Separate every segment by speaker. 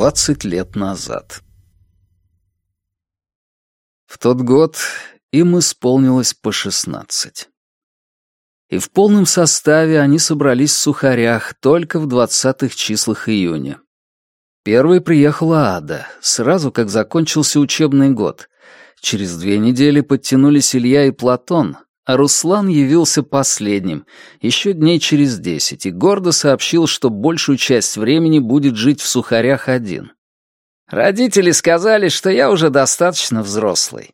Speaker 1: двадцать лет назад. В тот год им исполнилось по шестнадцать. И в полном составе они собрались в Сухарях только в двадцатых числах июня. Первой приехала Ада, сразу как закончился учебный год. Через две недели подтянулись Илья и Платон, Руслан явился последним, еще дней через десять, и гордо сообщил, что большую часть времени будет жить в Сухарях один. «Родители сказали, что я уже достаточно взрослый».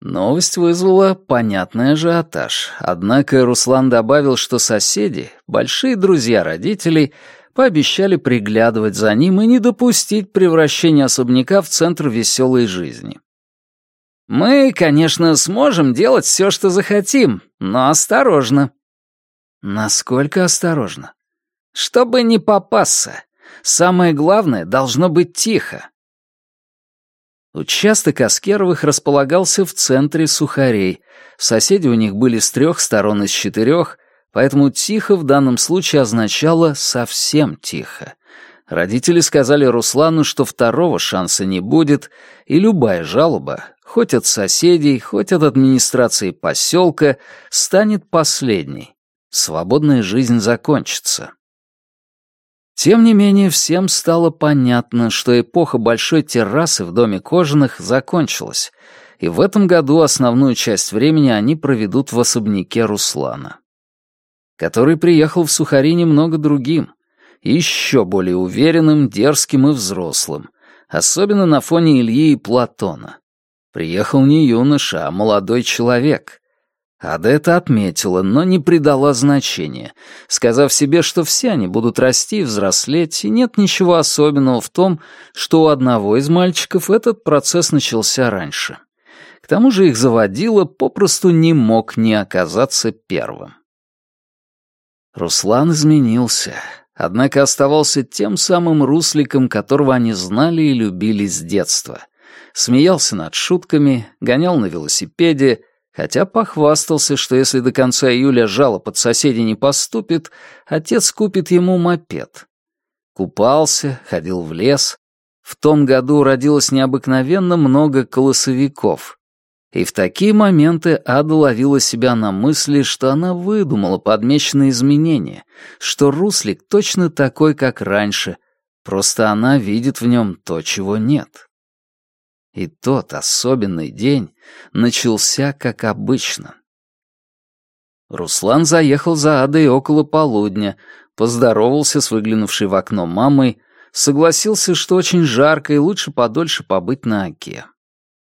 Speaker 1: Новость вызвала понятный ажиотаж, однако Руслан добавил, что соседи, большие друзья родителей, пообещали приглядывать за ним и не допустить превращения особняка в центр веселой жизни. Мы, конечно, сможем делать все, что захотим, но осторожно. Насколько осторожно? Чтобы не попасться. Самое главное, должно быть тихо. Участок Аскеровых располагался в центре сухарей. Соседи у них были с трех сторон из четырех, поэтому «тихо» в данном случае означало «совсем тихо». Родители сказали Руслану, что второго шанса не будет, и любая жалоба, хоть от соседей, хоть от администрации поселка, станет последней. Свободная жизнь закончится. Тем не менее, всем стало понятно, что эпоха большой террасы в доме Кожаных закончилась, и в этом году основную часть времени они проведут в особняке Руслана, который приехал в Сухари немного другим, еще более уверенным, дерзким и взрослым, особенно на фоне Ильи и Платона. Приехал не юноша, а молодой человек. Ада это отметила, но не придала значения, сказав себе, что все они будут расти и взрослеть, и нет ничего особенного в том, что у одного из мальчиков этот процесс начался раньше. К тому же их заводила попросту не мог не оказаться первым. Руслан изменился, однако оставался тем самым русликом, которого они знали и любили с детства. Смеялся над шутками, гонял на велосипеде, хотя похвастался, что если до конца июля жалоб от соседей не поступит, отец купит ему мопед. Купался, ходил в лес. В том году родилось необыкновенно много колосовиков — и в такие моменты Ада ловила себя на мысли, что она выдумала подмеченные изменения, что Руслик точно такой, как раньше, просто она видит в нем то, чего нет. И тот особенный день начался как обычно. Руслан заехал за Адой около полудня, поздоровался с выглянувшей в окно мамой, согласился, что очень жарко и лучше подольше побыть на оке.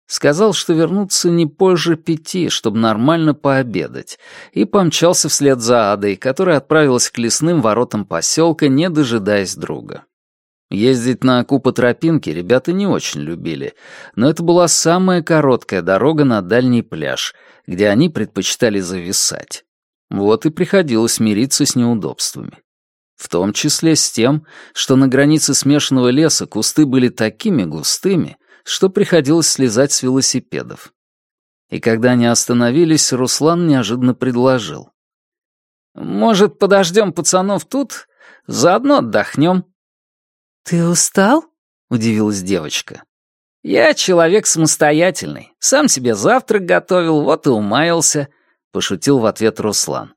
Speaker 1: Сказал, что вернуться не позже пяти, чтобы нормально пообедать, и помчался вслед за Адой, которая отправилась к лесным воротам поселка, не дожидаясь друга. Ездить на Аку по ребята не очень любили, но это была самая короткая дорога на дальний пляж, где они предпочитали зависать. Вот и приходилось мириться с неудобствами. В том числе с тем, что на границе смешанного леса кусты были такими густыми, что приходилось слезать с велосипедов. И когда они остановились, Руслан неожиданно предложил. «Может, подождем пацанов тут? Заодно отдохнем».
Speaker 2: «Ты устал?» — удивилась девочка.
Speaker 1: «Я человек самостоятельный. Сам себе завтрак готовил, вот и умаялся», — пошутил в ответ Руслан.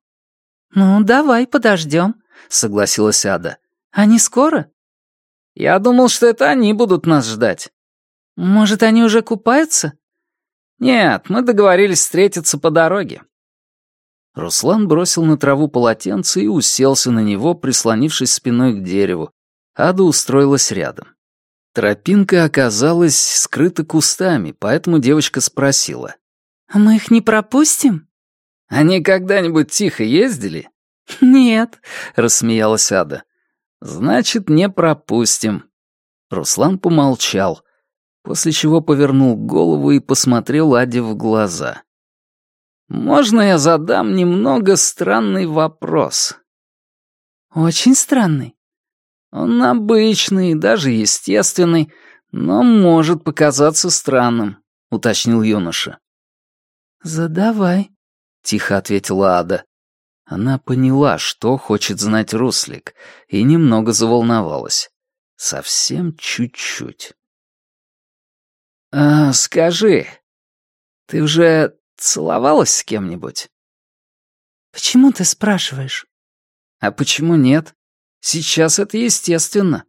Speaker 2: «Ну, давай подождем», — согласилась Ада. «Они скоро?»
Speaker 1: «Я думал, что это они будут нас ждать».
Speaker 2: «Может, они уже купаются?»
Speaker 1: «Нет, мы договорились встретиться по дороге».
Speaker 3: Руслан бросил на траву полотенце и уселся на него, прислонившись спиной к дереву. Ада устроилась рядом. Тропинка оказалась скрыта кустами, поэтому девочка спросила.
Speaker 2: «А мы их не пропустим?»
Speaker 1: «Они когда-нибудь тихо ездили?»
Speaker 2: «Нет», —
Speaker 1: рассмеялась Ада. «Значит, не пропустим».
Speaker 3: Руслан помолчал, после чего повернул голову и посмотрел Аде в глаза.
Speaker 1: «Можно я задам немного странный вопрос?»
Speaker 2: «Очень странный».
Speaker 1: «Он обычный, даже естественный, но может показаться странным», — уточнил юноша.
Speaker 2: «Задавай», —
Speaker 3: тихо ответила Ада. Она поняла, что хочет знать Руслик, и немного заволновалась.
Speaker 1: Совсем чуть-чуть. «А, скажи, ты уже целовалась с кем-нибудь?»
Speaker 2: «Почему ты спрашиваешь?»
Speaker 1: «А почему нет? Сейчас это естественно».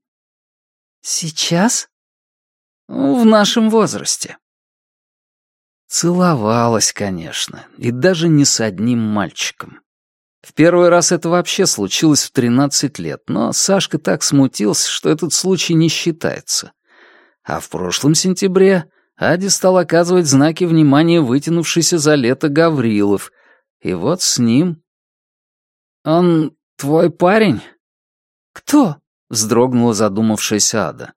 Speaker 2: «Сейчас?»
Speaker 1: «Ну, в нашем возрасте». Целовалась, конечно, и даже не с одним мальчиком. В первый раз это вообще случилось в 13 лет, но Сашка так смутился, что этот случай не считается. А в прошлом сентябре Аде стал оказывать знаки внимания вытянувшийся за лето Гаврилов, и вот с ним... «Он твой парень?»
Speaker 2: «Кто?»
Speaker 1: — вздрогнула задумавшаяся Ада.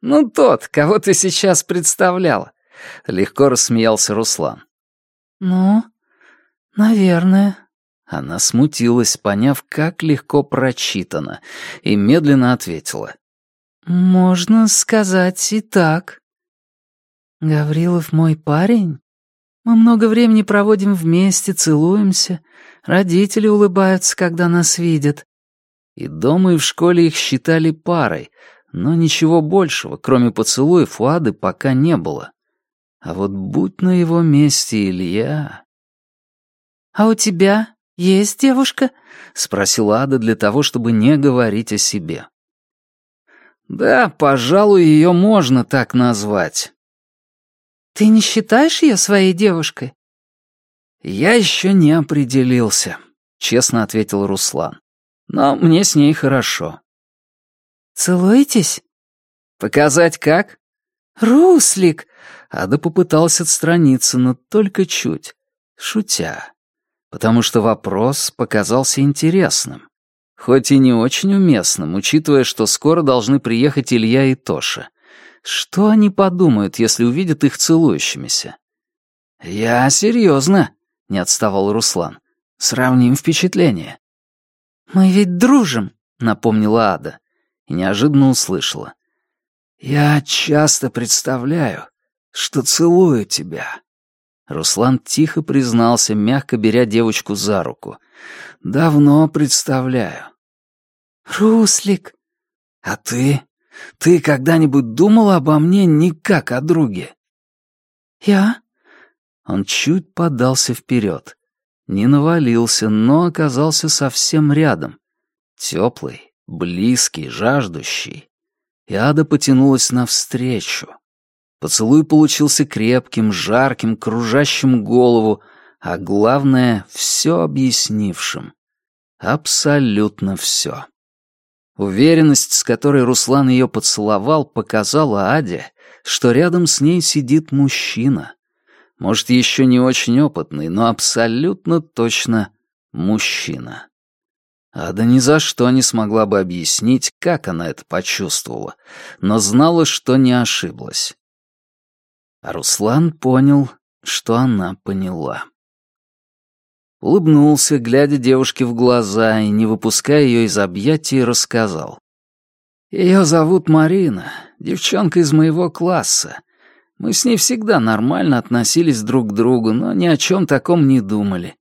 Speaker 1: «Ну, тот, кого ты сейчас представляла», — легко рассмеялся Руслан.
Speaker 2: «Ну, наверное»,
Speaker 1: она смутилась, поняв, как легко прочитано, и медленно ответила.
Speaker 2: «Можно сказать и так. Гаврилов мой парень. Мы много времени проводим вместе, целуемся. Родители улыбаются, когда нас видят».
Speaker 1: И дома, и в школе их считали парой, но ничего большего, кроме поцелуев у Ады, пока не было. А вот будь на его месте Илья...
Speaker 2: «А у тебя «Есть девушка?»
Speaker 1: — спросила Ада для того, чтобы не говорить о себе. «Да, пожалуй, ее можно так назвать».
Speaker 2: «Ты не считаешь ее своей девушкой?»
Speaker 1: «Я еще не определился», — честно ответил Руслан. «Но мне с ней хорошо».
Speaker 2: «Целуетесь?»
Speaker 1: «Показать как?»
Speaker 2: «Руслик!»
Speaker 1: Ада попыталась отстраниться, но только чуть, шутя потому что вопрос показался интересным, хоть и не очень уместным, учитывая, что скоро должны приехать Илья и Тоша. Что они подумают, если увидят их целующимися? «Я серьезно», — не отставал Руслан. «Сравним впечатление».
Speaker 2: «Мы ведь дружим», —
Speaker 1: напомнила Ада, и неожиданно услышала. «Я часто представляю, что целую тебя». Руслан тихо признался, мягко беря девочку за руку. «Давно представляю».
Speaker 2: «Руслик!»
Speaker 1: «А ты? Ты когда-нибудь думала обо мне не как о друге?»
Speaker 2: «Я?»
Speaker 1: Он чуть подался вперед. Не навалился, но оказался совсем рядом. Теплый, близкий, жаждущий. И Ада потянулась навстречу. Поцелуй получился крепким, жарким, кружащим голову, а главное — все объяснившим. Абсолютно все. Уверенность, с которой Руслан ее поцеловал, показала Аде, что рядом с ней сидит мужчина. Может, еще не очень опытный, но абсолютно точно мужчина. Ада ни за что не смогла бы объяснить, как она это почувствовала, но знала, что не ошиблась. А Руслан понял, что она поняла. Улыбнулся, глядя девушке в глаза и, не выпуская ее из объятий, рассказал. «Ее зовут Марина, девчонка из моего класса. Мы с ней всегда нормально относились друг к другу, но ни о чем таком не думали.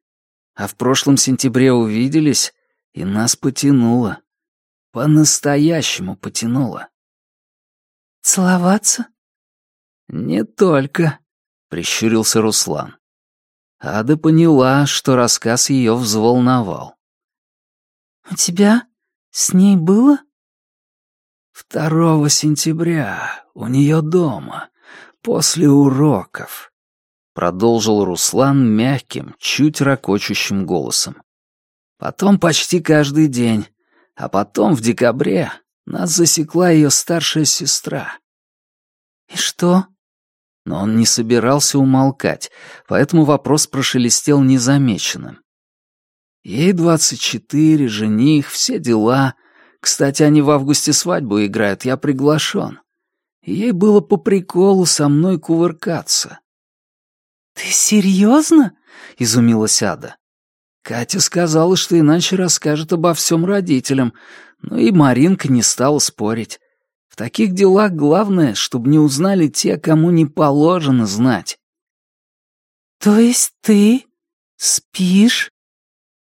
Speaker 1: А в прошлом сентябре увиделись, и нас потянуло. По-настоящему потянуло».
Speaker 2: «Целоваться?»
Speaker 1: «Не только», — прищурился Руслан. Ада поняла, что рассказ ее взволновал.
Speaker 2: «У тебя с ней было?»
Speaker 1: «Второго сентября, у нее дома, после уроков», — продолжил Руслан мягким, чуть ракочущим голосом. «Потом почти каждый день, а потом в декабре нас засекла ее старшая сестра».
Speaker 2: «И что?»
Speaker 1: Но он не собирался умолкать, поэтому вопрос прошелестел незамеченным. Ей двадцать четыре, жених, все дела. Кстати, они в августе свадьбу играют, я приглашен. Ей было по приколу со мной кувыркаться.
Speaker 2: «Ты серьезно?»
Speaker 1: — изумилась Ада. Катя сказала, что иначе расскажет обо всем родителям, но и Маринка не стала спорить. В таких делах главное, чтобы не узнали те, кому не положено знать.
Speaker 2: «То есть ты спишь?»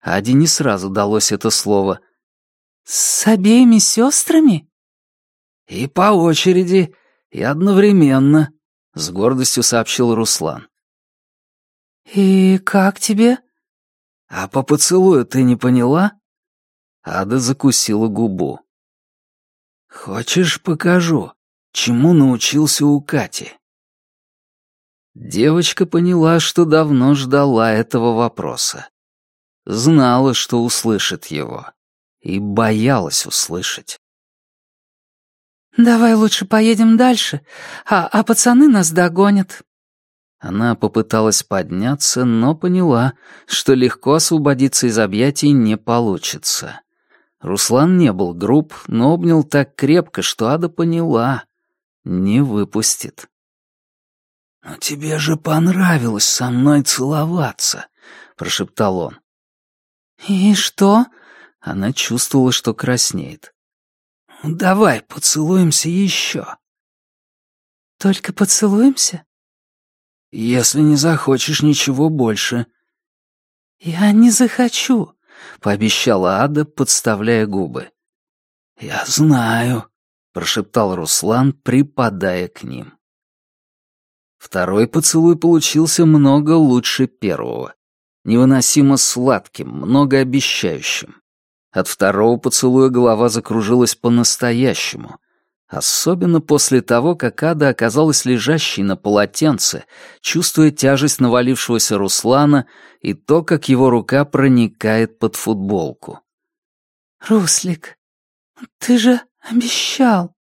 Speaker 1: Аде не сразу далось это слово.
Speaker 2: «С обеими сестрами?»
Speaker 1: «И по очереди, и одновременно», — с гордостью сообщил Руслан.
Speaker 2: «И как тебе?»
Speaker 1: «А по поцелую ты не поняла?» Ада закусила губу. «Хочешь, покажу, чему научился у Кати?» Девочка поняла, что давно ждала этого вопроса. Знала, что услышит его, и боялась услышать.
Speaker 2: «Давай лучше поедем дальше, а, а пацаны нас догонят».
Speaker 1: Она попыталась подняться, но поняла, что легко освободиться из объятий не получится. Руслан не был груб, но обнял так крепко, что Ада поняла — не выпустит. «Но тебе же понравилось со мной целоваться», — прошептал он.
Speaker 2: «И что?»
Speaker 1: — она чувствовала, что краснеет. «Давай поцелуемся еще».
Speaker 2: «Только поцелуемся?»
Speaker 1: «Если не захочешь ничего больше».
Speaker 2: «Я не захочу», —
Speaker 1: пообещала Ада, подставляя губы. «Я знаю», — прошептал Руслан, припадая к ним. Второй поцелуй получился много лучше первого. Невыносимо сладким, многообещающим. От второго поцелуя голова закружилась по-настоящему. Особенно после того, как Ада оказалась лежащей на полотенце, чувствуя тяжесть навалившегося Руслана и то, как его рука проникает под футболку.
Speaker 2: «Руслик, ты же обещал».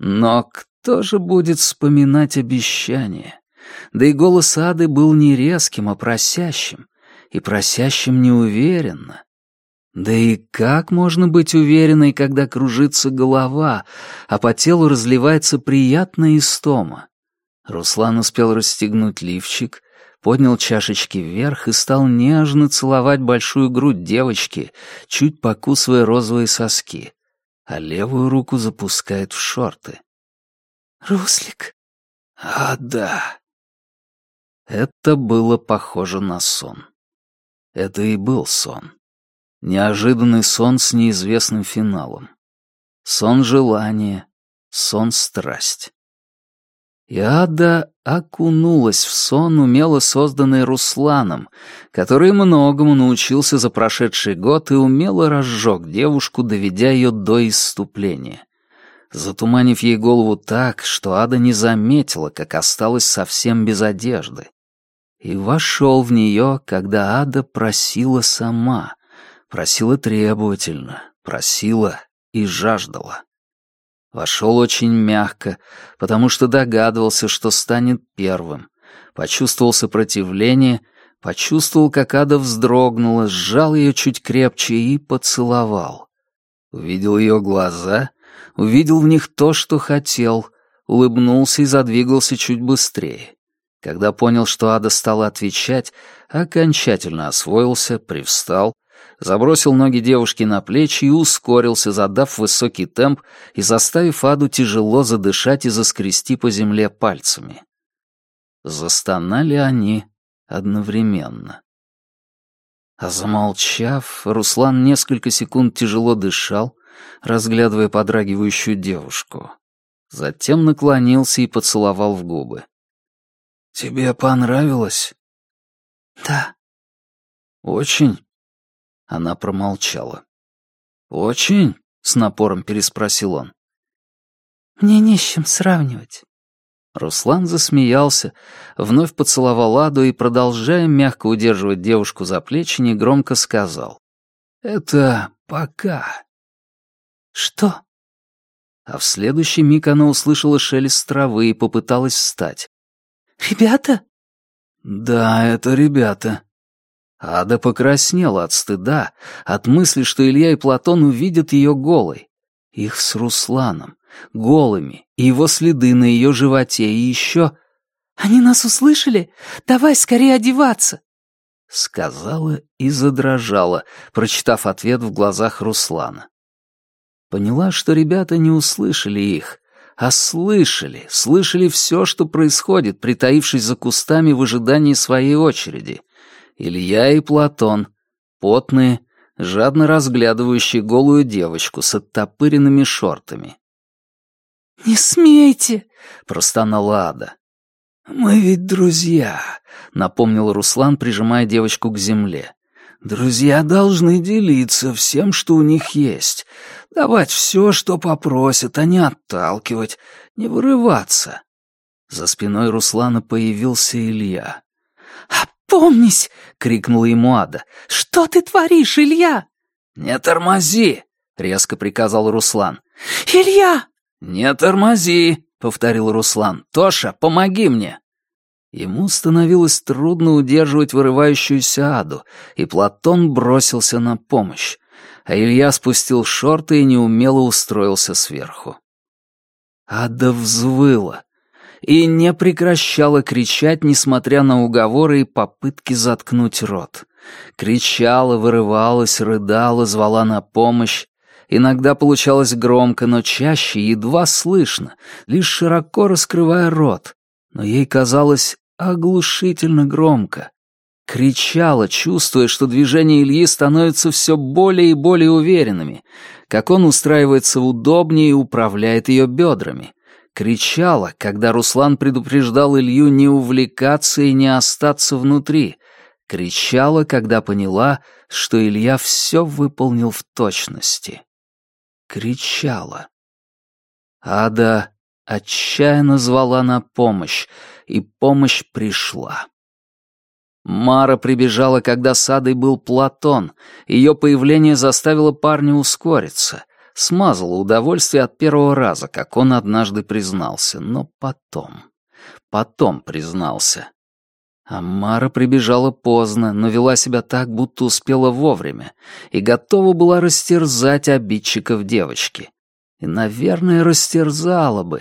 Speaker 1: Но кто же будет вспоминать обещание? Да и голос Ады был не резким, а просящим, и просящим неуверенно. Да и как можно быть уверенной, когда кружится голова, а по телу разливается приятная истома? Руслан успел расстегнуть лифчик, поднял чашечки вверх и стал нежно целовать большую грудь девочки, чуть покусывая розовые соски, а левую руку запускает в шорты.
Speaker 2: «Руслик?»
Speaker 1: «А, да». Это было похоже на сон. Это и был сон. Неожиданный сон с неизвестным финалом. Сон желания, сон страсть. Ада окунулась в сон, умело созданный Русланом, который многому научился за прошедший год и умело разжег девушку, доведя ее до исступления. Затуманив ей голову так, что Ада не заметила, как осталась совсем без одежды. И вошел в нее, когда Ада просила сама, Просила требовательно, просила и жаждала. Вошел очень мягко, потому что догадывался, что станет первым. Почувствовал сопротивление, почувствовал, как Ада вздрогнула, сжал ее чуть крепче и поцеловал. Увидел ее глаза, увидел в них то, что хотел, улыбнулся и задвигался чуть быстрее. Когда понял, что Ада стала отвечать, окончательно освоился, привстал, забросил ноги девушки на плечи и ускорился, задав высокий темп и заставив Аду тяжело задышать и заскрести по земле пальцами. Застонали они одновременно. А замолчав, Руслан несколько секунд тяжело дышал, разглядывая подрагивающую девушку. Затем наклонился и поцеловал в губы. «Тебе понравилось?»
Speaker 2: «Да».
Speaker 1: «Очень?» Она промолчала. «Очень?» — с напором переспросил он.
Speaker 2: «Мне не с чем сравнивать».
Speaker 1: Руслан засмеялся, вновь поцеловал Аду и, продолжая мягко удерживать девушку за плечи, негромко сказал. «Это пока».
Speaker 2: «Что?»
Speaker 1: А в следующий миг она услышала шелест травы и попыталась встать.
Speaker 2: «Ребята?»
Speaker 1: «Да, это ребята», Ада покраснела от стыда, от мысли, что Илья и Платон увидят ее голой. Их с Русланом, голыми, и его следы на ее животе, и еще...
Speaker 2: «Они нас услышали? Давай скорее одеваться!»
Speaker 1: Сказала и задрожала, прочитав ответ в глазах Руслана. Поняла, что ребята не услышали их, а слышали, слышали все, что происходит, притаившись за кустами в ожидании своей очереди — Илья и Платон, потные, жадно разглядывающие голую девочку с оттопыренными шортами.
Speaker 2: «Не смейте!»
Speaker 1: — простонала Ада. «Мы ведь друзья», — напомнил Руслан, прижимая девочку к земле. «Друзья должны делиться всем, что у них есть. Давать все, что попросят, а не отталкивать, не вырываться». За спиной Руслана появился Илья.
Speaker 2: «Опомнись!» — крикнула ему Ада. «Что ты творишь, Илья?»
Speaker 1: «Не тормози!» — резко приказал Руслан.
Speaker 2: «Илья!»
Speaker 1: «Не тормози!» — повторил Руслан. «Тоша, помоги мне!» Ему становилось трудно удерживать вырывающуюся аду, и Платон бросился на помощь, а Илья спустил шорты и неумело устроился сверху. Ада взвыла и не прекращала кричать, несмотря на уговоры и попытки заткнуть рот. Кричала, вырывалась, рыдала, звала на помощь, Иногда получалось громко, но чаще едва слышно, лишь широко раскрывая рот. Но ей казалось оглушительно громко. Кричала, чувствуя, что движения Ильи становятся все более и более уверенными, как он устраивается удобнее и управляет ее бедрами. Кричала, когда Руслан предупреждал Илью не увлекаться и не остаться внутри. Кричала, когда поняла, что Илья все выполнил в точности кричала. Ада отчаянно звала на помощь, и помощь пришла. Мара прибежала, когда с Адой был Платон. Ее появление заставило парня ускориться. Смазало удовольствие от первого раза, как он однажды признался. Но потом... Потом признался. Амара прибежала поздно, но вела себя так, будто успела вовремя, и готова была растерзать обидчиков девочки. И, наверное, растерзала бы,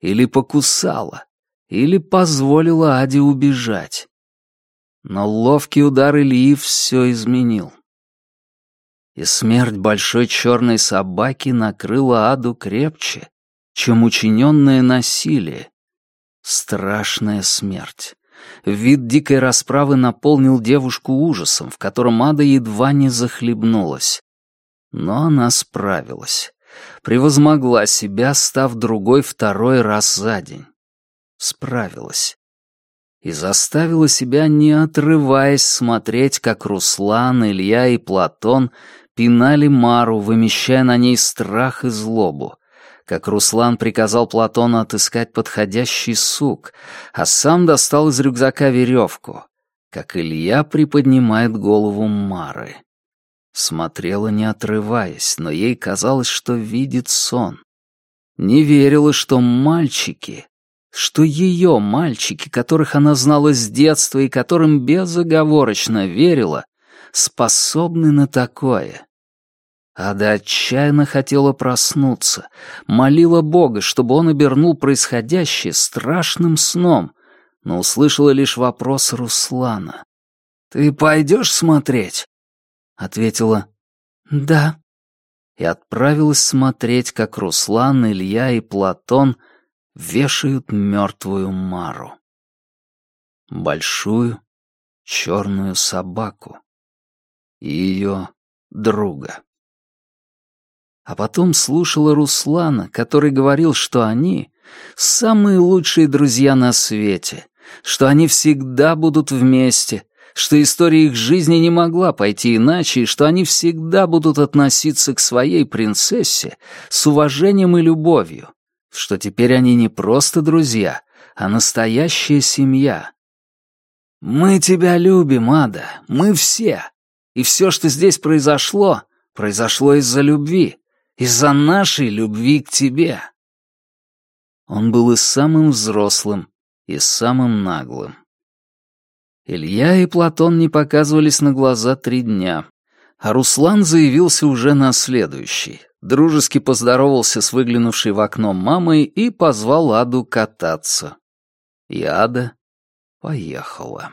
Speaker 1: или покусала, или позволила Аде убежать. Но ловкий удар Ильи все изменил. И смерть большой черной собаки накрыла Аду крепче, чем учиненное насилие. Страшная смерть. Вид дикой расправы наполнил девушку ужасом, в котором Ада едва не захлебнулась. Но она справилась. Превозмогла себя, став другой второй раз за день. Справилась. И заставила себя, не отрываясь, смотреть, как Руслан, Илья и Платон пинали Мару, вымещая на ней страх и злобу, как Руслан приказал Платону отыскать подходящий сук, а сам достал из рюкзака веревку, как Илья приподнимает голову Мары. Смотрела, не отрываясь, но ей казалось, что видит сон. Не верила, что мальчики, что ее мальчики, которых она знала с детства и которым безоговорочно верила, способны на такое. Ада отчаянно хотела проснуться, молила Бога, чтобы он обернул происходящее страшным сном, но услышала лишь вопрос Руслана. «Ты пойдешь смотреть?» Ответила «Да». И отправилась смотреть, как Руслан, Илья и Платон вешают мертвую Мару. Большую черную собаку. И ее друга а потом слушала Руслана, который говорил, что они — самые лучшие друзья на свете, что они всегда будут вместе, что история их жизни не могла пойти иначе, и что они всегда будут относиться к своей принцессе с уважением и любовью, что теперь они не просто друзья, а настоящая семья. «Мы тебя любим, Ада, мы все, и все, что здесь произошло, произошло из-за любви, из-за нашей любви к тебе. Он был и самым взрослым, и самым наглым. Илья и Платон не показывались на глаза три дня, а Руслан заявился уже на следующий. Дружески поздоровался с выглянувшей в окно мамой и позвал Аду кататься. И Ада поехала.